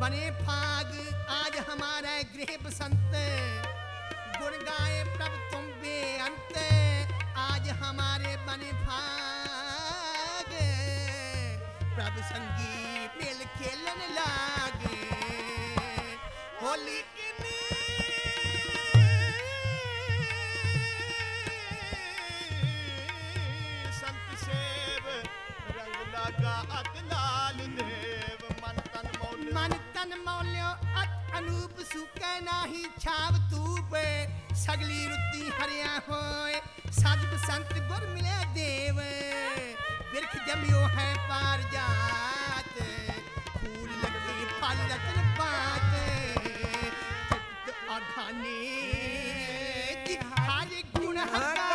बने फाग, आज हमारा गृह बसंत। गुण गाए प्रभ तुम बेअंत आज हमारे बने भाग प्रभु संगी मेल खेलन लागे। होली संत सेव, रंग अत तन अत अनूप सुकै नाही छाव तूप। सगली रुत्ती हरिया होए। सज बसंत गुर मिले देव। बिरख जमियो है पार जात। फूल लगे फल रतन पात। चित्त अघाने। हरि गुण हका